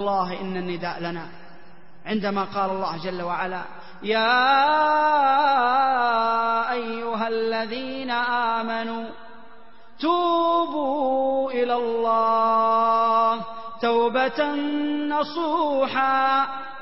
الله إن النداء لنا. عندما قال الله جل وعلا يا أيها الذين آمنوا توبوا إلى الله توبة نصوحا.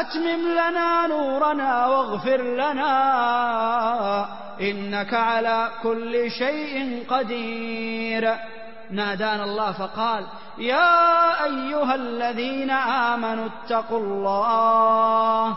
أتمم لنا نورنا واغفر لنا إنك على كل شيء قدير. نادانا الله فقال يا أيها الذين آمنوا اتقوا الله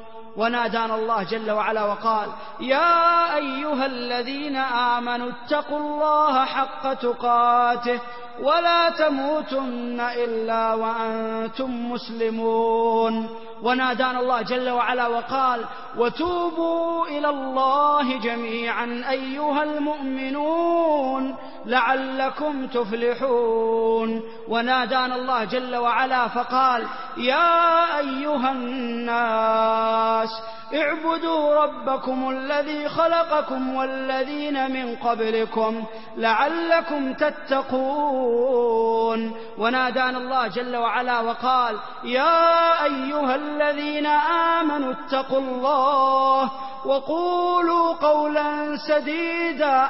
ونادانا الله جل وعلا وقال يا أيها الذين آمنوا اتقوا الله حق تقاته ولا تموتن إلا وأنتم مسلمون. ونادانا الله جل وعلا وقال وتوبوا إلى الله جميعا أيها المؤمنون لعلكم تفلحون. ونادانا الله جل وعلا فقال يا أيها الناس اعبدوا ربكم الذي خلقكم والذين من قبلكم لعلكم تتقون. ونادانا الله جل وعلا وقال يا أيها الذين آمنوا اتقوا الله وقولوا قولا سديدا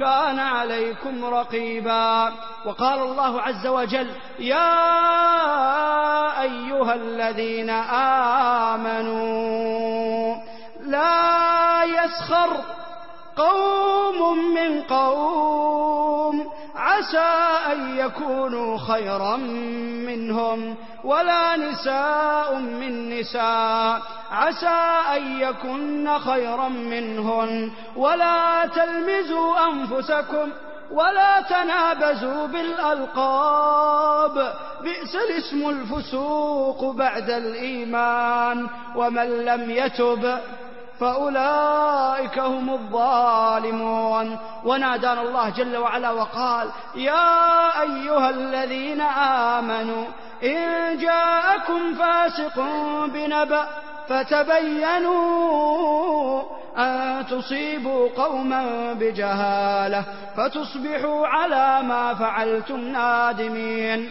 كان عليكم رقيبا. وقال الله عز وجل يا أيها الذين آمنوا لا يسخر قوم من قوم عسى أن يكونوا خيرا منهم ولا نساء من نساء. عسى أن يكن خيرا منهن. ولا تلمزوا أنفسكم ولا تنابزوا بالألقاب. بئس الاسم الفسوق بعد الإيمان. ومن لم يتب فأولئك هم الظالمون. ونادانا الله جل وعلا وقال يا أيها الذين آمنوا إن جاءكم فاسق بنبأ فتبينوا أن تصيبوا قوما بجهالة فتصبحوا على ما فعلتم نادمين.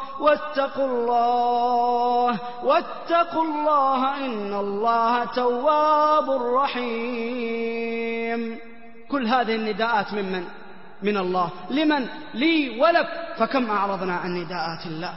واتقوا الله واتقوا الله إن الله تواب رحيم. كل هذه النداءات ممن؟ من الله. لمن؟ لي ولك. فكم أعرضنا عن نداءات الله؟